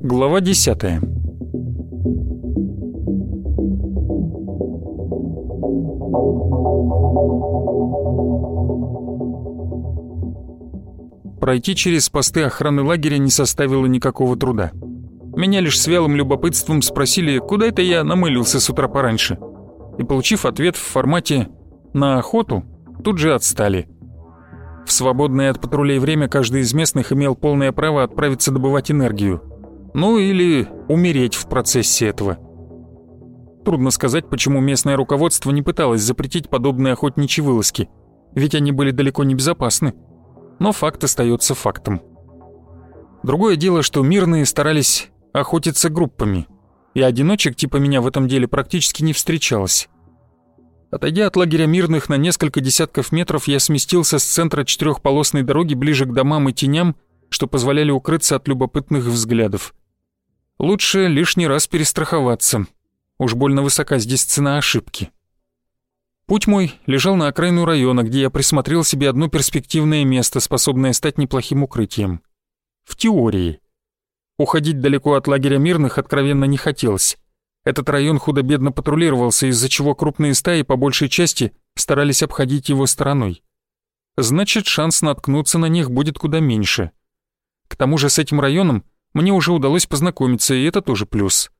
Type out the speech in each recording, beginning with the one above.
Глава десятая. Пройти через посты охраны лагеря не составило никакого труда. Меня лишь с вялым любопытством спросили, куда это я намылился с утра пораньше. И получив ответ в формате «на охоту», тут же отстали. В свободное от патрулей время каждый из местных имел полное право отправиться добывать энергию. Ну или умереть в процессе этого. Трудно сказать, почему местное руководство не пыталось запретить подобные охотничьи вылазки, ведь они были далеко не безопасны. Но факт остается фактом. Другое дело, что мирные старались охотиться группами, и одиночек типа меня в этом деле практически не встречалось. Отойдя от лагеря мирных на несколько десятков метров, я сместился с центра четырехполосной дороги ближе к домам и теням, что позволяли укрыться от любопытных взглядов. Лучше лишний раз перестраховаться. Уж больно высока здесь цена ошибки. Путь мой лежал на окраину района, где я присмотрел себе одно перспективное место, способное стать неплохим укрытием. В теории. Уходить далеко от лагеря мирных откровенно не хотелось. Этот район худо-бедно патрулировался, из-за чего крупные стаи по большей части старались обходить его стороной. Значит, шанс наткнуться на них будет куда меньше. К тому же с этим районом мне уже удалось познакомиться, и это тоже плюс.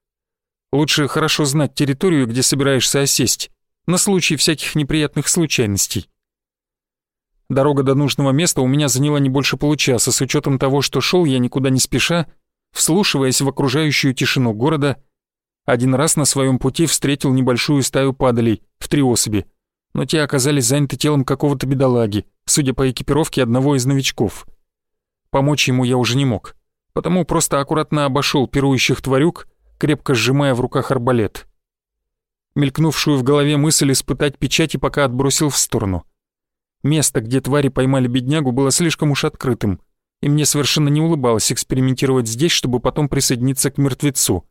Лучше хорошо знать территорию, где собираешься осесть, на случай всяких неприятных случайностей. Дорога до нужного места у меня заняла не больше получаса, с учетом того, что шел я никуда не спеша, вслушиваясь в окружающую тишину города. Один раз на своем пути встретил небольшую стаю падалей в три особи, но те оказались заняты телом какого-то бедолаги, судя по экипировке одного из новичков. Помочь ему я уже не мог, потому просто аккуратно обошел пирующих тварюк, крепко сжимая в руках арбалет. Мелькнувшую в голове мысль испытать печати пока отбросил в сторону. Место, где твари поймали беднягу, было слишком уж открытым — и мне совершенно не улыбалось экспериментировать здесь, чтобы потом присоединиться к мертвецу.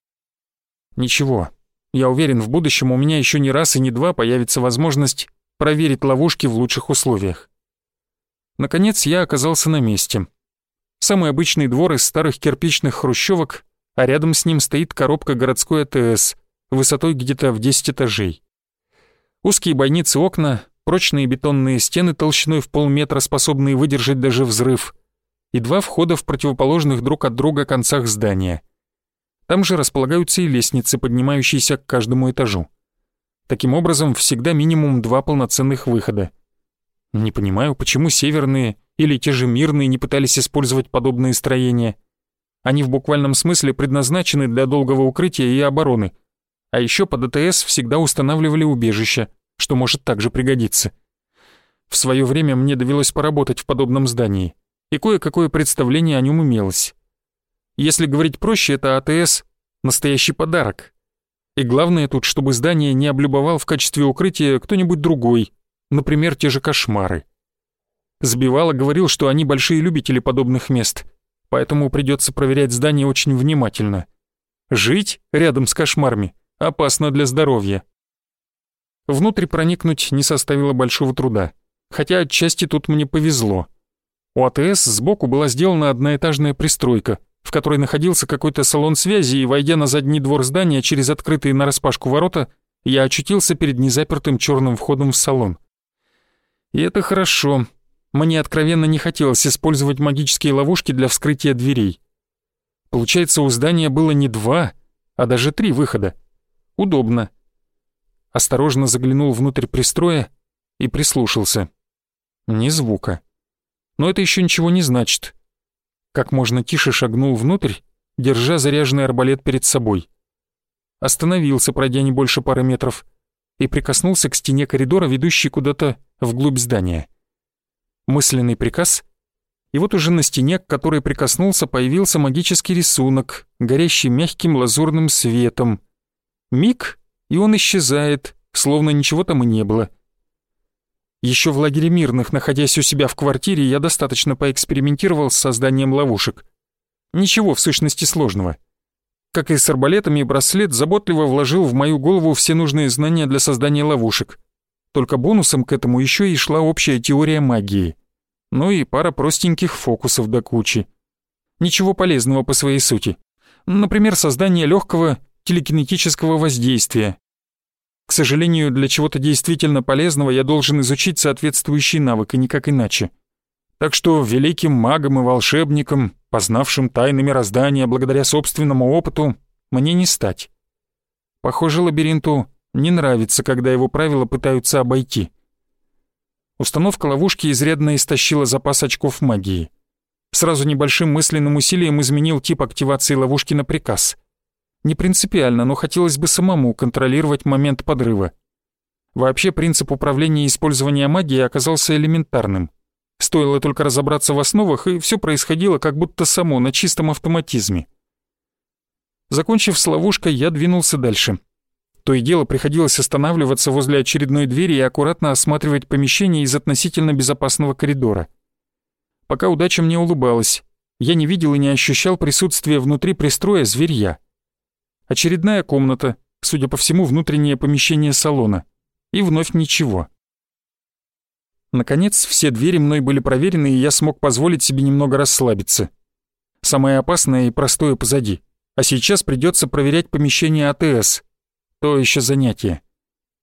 Ничего, я уверен, в будущем у меня еще не раз и не два появится возможность проверить ловушки в лучших условиях. Наконец я оказался на месте. Самый обычный двор из старых кирпичных хрущевок, а рядом с ним стоит коробка городской АТС, высотой где-то в 10 этажей. Узкие бойницы окна, прочные бетонные стены толщиной в полметра, способные выдержать даже взрыв, и два входа в противоположных друг от друга концах здания. Там же располагаются и лестницы, поднимающиеся к каждому этажу. Таким образом, всегда минимум два полноценных выхода. Не понимаю, почему северные или те же мирные не пытались использовать подобные строения. Они в буквальном смысле предназначены для долгого укрытия и обороны. А еще под АТС всегда устанавливали убежища, что может также пригодиться. В свое время мне довелось поработать в подобном здании и кое-какое представление о нем имелось. Если говорить проще, это АТС — настоящий подарок. И главное тут, чтобы здание не облюбовал в качестве укрытия кто-нибудь другой, например, те же кошмары. Сбивало говорил, что они большие любители подобных мест, поэтому придется проверять здание очень внимательно. Жить рядом с кошмарами опасно для здоровья. Внутрь проникнуть не составило большого труда, хотя отчасти тут мне повезло — у АТС сбоку была сделана одноэтажная пристройка, в которой находился какой-то салон связи, и, войдя на задний двор здания через открытые нараспашку ворота, я очутился перед незапертым черным входом в салон. И это хорошо. Мне откровенно не хотелось использовать магические ловушки для вскрытия дверей. Получается, у здания было не два, а даже три выхода. Удобно. Осторожно заглянул внутрь пристроя и прислушался. Ни звука. Но это еще ничего не значит. Как можно тише шагнул внутрь, держа заряженный арбалет перед собой. Остановился, пройдя не больше пары метров, и прикоснулся к стене коридора, ведущей куда-то вглубь здания. Мысленный приказ, и вот уже на стене, к которой прикоснулся, появился магический рисунок, горящий мягким лазурным светом. Миг, и он исчезает, словно ничего там и не было — еще в лагере мирных, находясь у себя в квартире, я достаточно поэкспериментировал с созданием ловушек. Ничего в сущности сложного. Как и с арбалетами, браслет заботливо вложил в мою голову все нужные знания для создания ловушек. Только бонусом к этому еще и шла общая теория магии. Ну и пара простеньких фокусов до кучи. Ничего полезного по своей сути. Например, создание легкого телекинетического воздействия. К сожалению, для чего-то действительно полезного я должен изучить соответствующий навык, и никак иначе. Так что великим магом и волшебником, познавшим тайны мироздания благодаря собственному опыту, мне не стать. Похоже, лабиринту не нравится, когда его правила пытаются обойти. Установка ловушки изрядно истощила запас очков магии. Сразу небольшим мысленным усилием изменил тип активации ловушки на приказ. Не принципиально, но хотелось бы самому контролировать момент подрыва. Вообще принцип управления и использования магии оказался элементарным. Стоило только разобраться в основах, и все происходило как будто само, на чистом автоматизме. Закончив с ловушкой, я двинулся дальше. То и дело приходилось останавливаться возле очередной двери и аккуратно осматривать помещение из относительно безопасного коридора. Пока удача мне улыбалась, я не видел и не ощущал присутствия внутри пристроя зверья. Очередная комната, судя по всему, внутреннее помещение салона. И вновь ничего. Наконец, все двери мной были проверены, и я смог позволить себе немного расслабиться. Самое опасное и простое позади. А сейчас придется проверять помещение АТС. То еще занятие.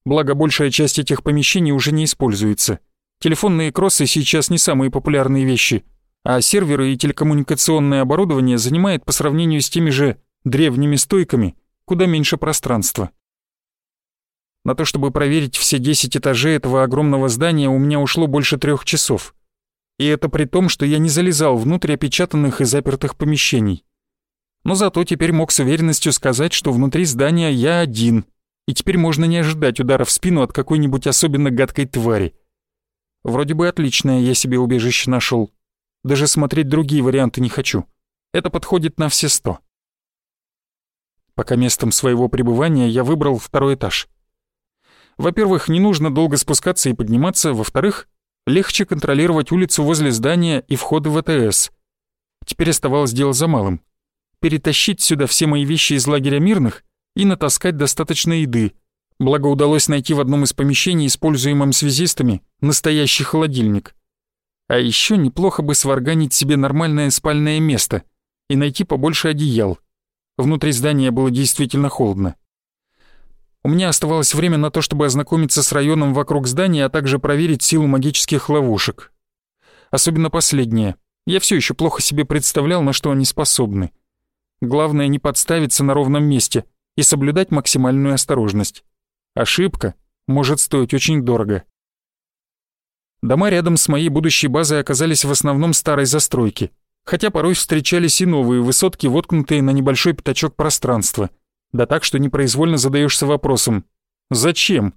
Благо, большая часть этих помещений уже не используется. Телефонные кроссы сейчас не самые популярные вещи, а серверы и телекоммуникационное оборудование занимает по сравнению с теми же древними стойками куда меньше пространства. На то, чтобы проверить все 10 этажей этого огромного здания, у меня ушло больше трех часов. И это при том, что я не залезал внутрь опечатанных и запертых помещений. Но зато теперь мог с уверенностью сказать, что внутри здания я один, и теперь можно не ожидать удара в спину от какой-нибудь особенно гадкой твари. Вроде бы отличное я себе убежище нашел. Даже смотреть другие варианты не хочу. Это подходит на все сто. Пока местом своего пребывания я выбрал второй этаж. Во-первых, не нужно долго спускаться и подниматься, во-вторых, легче контролировать улицу возле здания и входы в АТС. Теперь оставалось дело за малым перетащить сюда все мои вещи из лагеря мирных и натаскать достаточно еды. Благо удалось найти в одном из помещений, используемом связистами, настоящий холодильник. А еще неплохо бы сварганить себе нормальное спальное место и найти побольше одеял. Внутри здания было действительно холодно. У меня оставалось время на то, чтобы ознакомиться с районом вокруг здания, а также проверить силу магических ловушек. Особенно последнее. Я все еще плохо себе представлял, на что они способны. Главное не подставиться на ровном месте и соблюдать максимальную осторожность. Ошибка может стоить очень дорого. Дома рядом с моей будущей базой оказались в основном старой застройки, хотя порой встречались и новые высотки, воткнутые на небольшой пятачок пространства. Да так, что непроизвольно задаешься вопросом «Зачем?».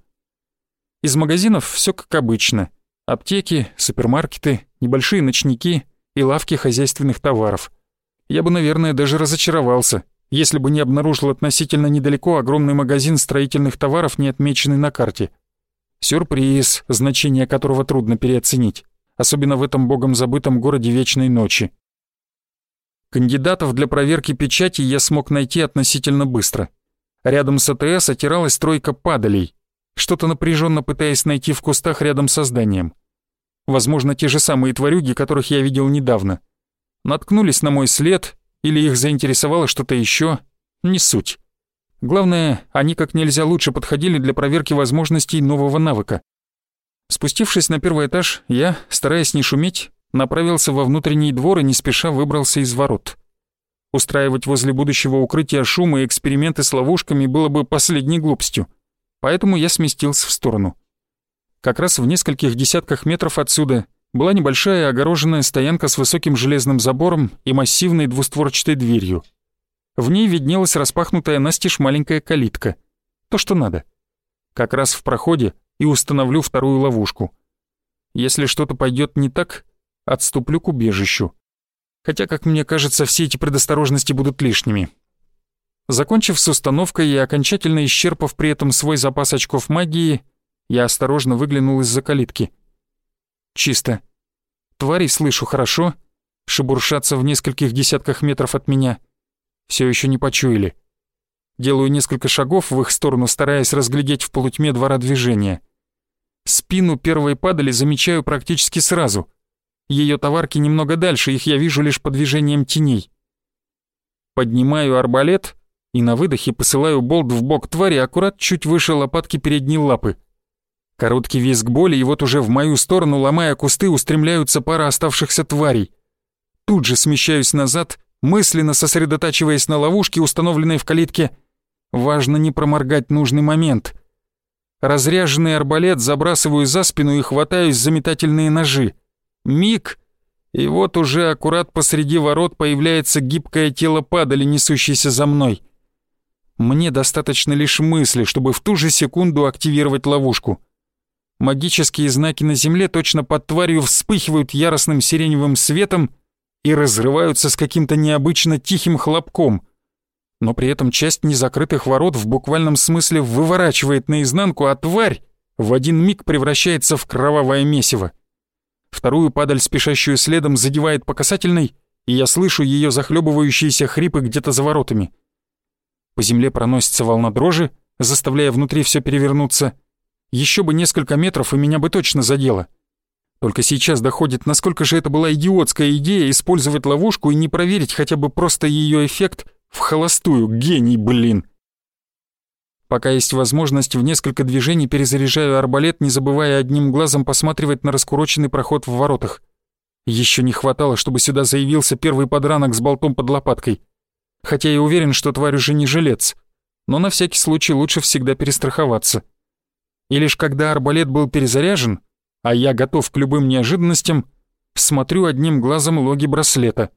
Из магазинов все как обычно. Аптеки, супермаркеты, небольшие ночники и лавки хозяйственных товаров – я бы, наверное, даже разочаровался, если бы не обнаружил относительно недалеко огромный магазин строительных товаров, не отмеченный на карте. Сюрприз, значение которого трудно переоценить, особенно в этом богом забытом городе Вечной Ночи. Кандидатов для проверки печати я смог найти относительно быстро. Рядом с АТС отиралась тройка падалей, что-то напряженно пытаясь найти в кустах рядом со зданием. Возможно, те же самые тварюги, которых я видел недавно наткнулись на мой след или их заинтересовало что-то еще, не суть. Главное, они как нельзя лучше подходили для проверки возможностей нового навыка. Спустившись на первый этаж, я, стараясь не шуметь, направился во внутренний двор и не спеша выбрался из ворот. Устраивать возле будущего укрытия шума и эксперименты с ловушками было бы последней глупостью, поэтому я сместился в сторону. Как раз в нескольких десятках метров отсюда была небольшая огороженная стоянка с высоким железным забором и массивной двустворчатой дверью. В ней виднелась распахнутая настежь маленькая калитка. То, что надо. Как раз в проходе и установлю вторую ловушку. Если что-то пойдет не так, отступлю к убежищу. Хотя, как мне кажется, все эти предосторожности будут лишними. Закончив с установкой и окончательно исчерпав при этом свой запас очков магии, я осторожно выглянул из-за калитки — Чисто. Тварей слышу хорошо, шебуршатся в нескольких десятках метров от меня. Все еще не почуяли. Делаю несколько шагов в их сторону, стараясь разглядеть в полутьме двора движения. Спину первой падали замечаю практически сразу. Ее товарки немного дальше, их я вижу лишь по движениям теней. Поднимаю арбалет и на выдохе посылаю болт в бок твари аккурат чуть выше лопатки передней лапы. Короткий визг боли, и вот уже в мою сторону, ломая кусты, устремляются пара оставшихся тварей. Тут же смещаюсь назад, мысленно сосредотачиваясь на ловушке, установленной в калитке. Важно не проморгать нужный момент. Разряженный арбалет забрасываю за спину и хватаюсь за метательные ножи. Миг, и вот уже аккурат посреди ворот появляется гибкое тело падали, несущееся за мной. Мне достаточно лишь мысли, чтобы в ту же секунду активировать ловушку. Магические знаки на земле точно под тварью вспыхивают яростным сиреневым светом и разрываются с каким-то необычно тихим хлопком. Но при этом часть незакрытых ворот в буквальном смысле выворачивает наизнанку, а тварь в один миг превращается в кровавое месиво. Вторую падаль, спешащую следом, задевает по касательной, и я слышу ее захлебывающиеся хрипы где-то за воротами. По земле проносится волна дрожи, заставляя внутри все перевернуться. Еще бы несколько метров, и меня бы точно задело. Только сейчас доходит, насколько же это была идиотская идея использовать ловушку и не проверить хотя бы просто ее эффект в холостую. Гений, блин. Пока есть возможность, в несколько движений перезаряжаю арбалет, не забывая одним глазом посматривать на раскуроченный проход в воротах. Еще не хватало, чтобы сюда заявился первый подранок с болтом под лопаткой. Хотя я уверен, что тварь уже не жилец. Но на всякий случай лучше всегда перестраховаться. И лишь когда арбалет был перезаряжен, а я готов к любым неожиданностям, смотрю одним глазом логи браслета.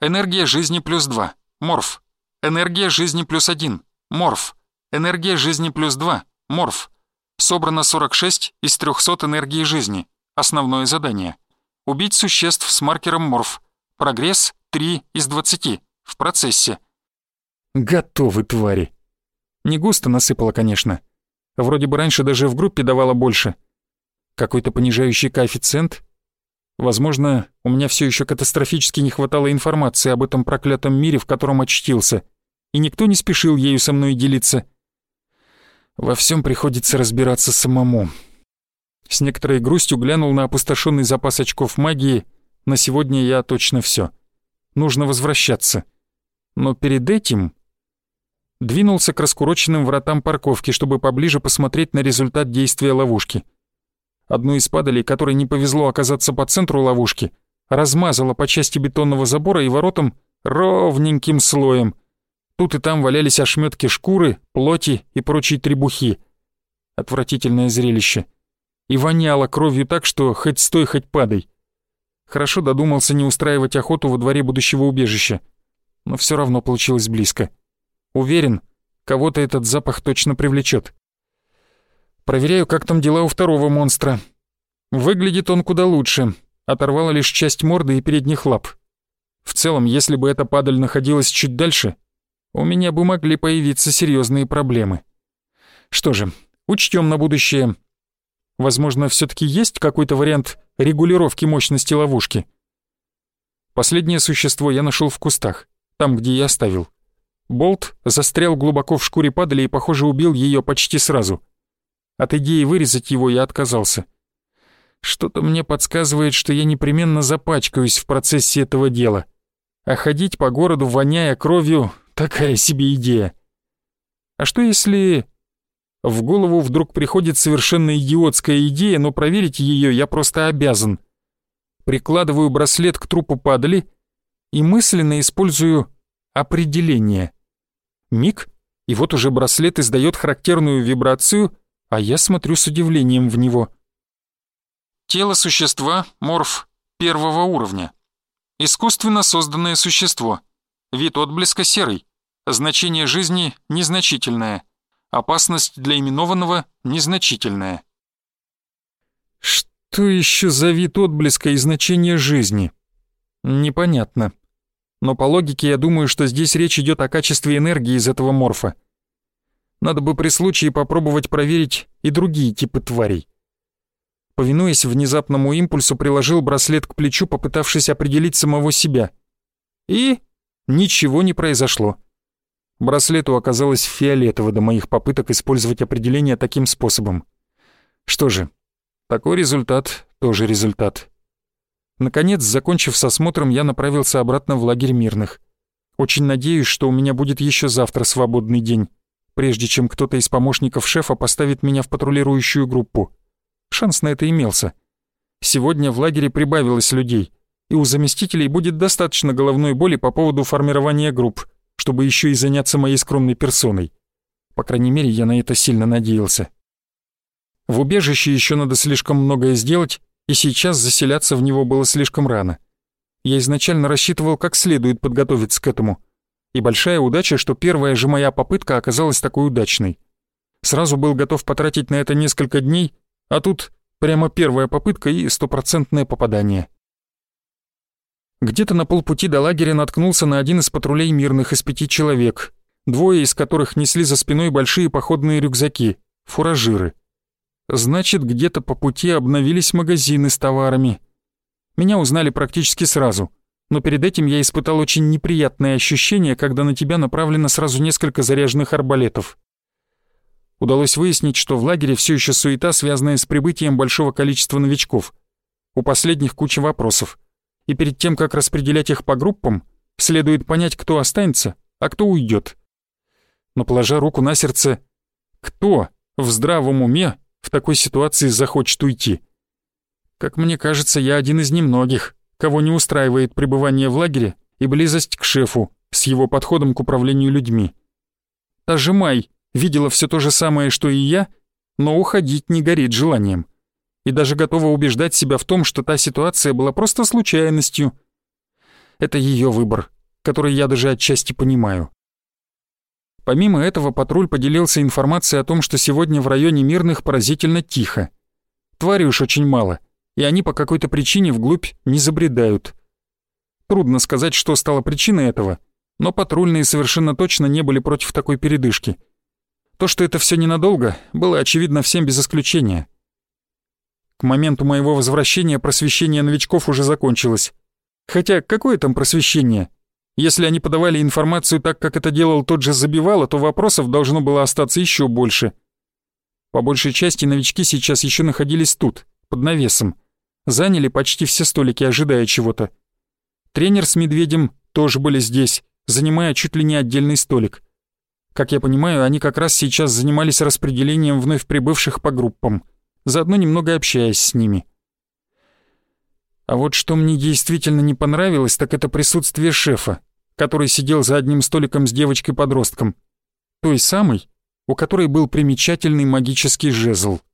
Энергия жизни плюс 2. Морф. Энергия жизни плюс 1. Морф. Энергия жизни плюс 2. Морф. Собрано 46 из 300 энергии жизни. Основное задание. Убить существ с маркером морф. Прогресс 3 из 20. В процессе. Готовы, твари. Не густо насыпало, конечно. Вроде бы раньше даже в группе давала больше. Какой-то понижающий коэффициент? Возможно, у меня все еще катастрофически не хватало информации об этом проклятом мире, в котором очтился, и никто не спешил ею со мной делиться. Во всем приходится разбираться самому. С некоторой грустью глянул на опустошенный запас очков магии. На сегодня я точно все. Нужно возвращаться. Но перед этим двинулся к раскуроченным вратам парковки, чтобы поближе посмотреть на результат действия ловушки. Одну из падалей, которой не повезло оказаться по центру ловушки, размазала по части бетонного забора и воротам ровненьким слоем — Тут и там валялись ошметки шкуры, плоти и прочие требухи. Отвратительное зрелище. И воняло кровью так, что хоть стой, хоть падай. Хорошо додумался не устраивать охоту во дворе будущего убежища. Но все равно получилось близко. Уверен, кого-то этот запах точно привлечет. Проверяю, как там дела у второго монстра. Выглядит он куда лучше. Оторвала лишь часть морды и передних лап. В целом, если бы эта падаль находилась чуть дальше, у меня бы могли появиться серьезные проблемы. Что же, учтем на будущее. Возможно, все таки есть какой-то вариант регулировки мощности ловушки. Последнее существо я нашел в кустах, там, где я оставил. Болт застрял глубоко в шкуре падали и, похоже, убил ее почти сразу. От идеи вырезать его я отказался. Что-то мне подсказывает, что я непременно запачкаюсь в процессе этого дела. А ходить по городу, воняя кровью, Такая себе идея. А что если... В голову вдруг приходит совершенно идиотская идея, но проверить ее я просто обязан. Прикладываю браслет к трупу падали и мысленно использую определение. Миг, и вот уже браслет издает характерную вибрацию, а я смотрю с удивлением в него. Тело существа — морф первого уровня. Искусственно созданное существо — Вид отблеска серый. Значение жизни незначительное. Опасность для именованного незначительная. Что еще за вид отблеска и значение жизни? Непонятно. Но по логике я думаю, что здесь речь идет о качестве энергии из этого морфа. Надо бы при случае попробовать проверить и другие типы тварей. Повинуясь внезапному импульсу, приложил браслет к плечу, попытавшись определить самого себя. И Ничего не произошло. Браслету оказалось фиолетово до моих попыток использовать определение таким способом. Что же, такой результат тоже результат. Наконец, закончив с осмотром, я направился обратно в лагерь мирных. Очень надеюсь, что у меня будет еще завтра свободный день, прежде чем кто-то из помощников шефа поставит меня в патрулирующую группу. Шанс на это имелся. Сегодня в лагере прибавилось людей, и у заместителей будет достаточно головной боли по поводу формирования групп, чтобы еще и заняться моей скромной персоной. По крайней мере, я на это сильно надеялся. В убежище еще надо слишком многое сделать, и сейчас заселяться в него было слишком рано. Я изначально рассчитывал как следует подготовиться к этому. И большая удача, что первая же моя попытка оказалась такой удачной. Сразу был готов потратить на это несколько дней, а тут прямо первая попытка и стопроцентное попадание. Где-то на полпути до лагеря наткнулся на один из патрулей мирных из пяти человек, двое из которых несли за спиной большие походные рюкзаки, фуражиры. Значит, где-то по пути обновились магазины с товарами. Меня узнали практически сразу, но перед этим я испытал очень неприятное ощущение, когда на тебя направлено сразу несколько заряженных арбалетов. Удалось выяснить, что в лагере все еще суета, связанная с прибытием большого количества новичков. У последних куча вопросов и перед тем, как распределять их по группам, следует понять, кто останется, а кто уйдет. Но положа руку на сердце, кто в здравом уме в такой ситуации захочет уйти? Как мне кажется, я один из немногих, кого не устраивает пребывание в лагере и близость к шефу с его подходом к управлению людьми. Та же Май видела все то же самое, что и я, но уходить не горит желанием и даже готова убеждать себя в том, что та ситуация была просто случайностью. Это ее выбор, который я даже отчасти понимаю. Помимо этого, патруль поделился информацией о том, что сегодня в районе Мирных поразительно тихо. Твари уж очень мало, и они по какой-то причине вглубь не забредают. Трудно сказать, что стало причиной этого, но патрульные совершенно точно не были против такой передышки. То, что это все ненадолго, было очевидно всем без исключения. К моменту моего возвращения просвещение новичков уже закончилось. Хотя какое там просвещение? Если они подавали информацию так, как это делал тот же Забивало, то вопросов должно было остаться еще больше. По большей части новички сейчас еще находились тут, под навесом. Заняли почти все столики, ожидая чего-то. Тренер с Медведем тоже были здесь, занимая чуть ли не отдельный столик. Как я понимаю, они как раз сейчас занимались распределением вновь прибывших по группам заодно немного общаясь с ними. А вот что мне действительно не понравилось, так это присутствие шефа, который сидел за одним столиком с девочкой-подростком. Той самой, у которой был примечательный магический жезл —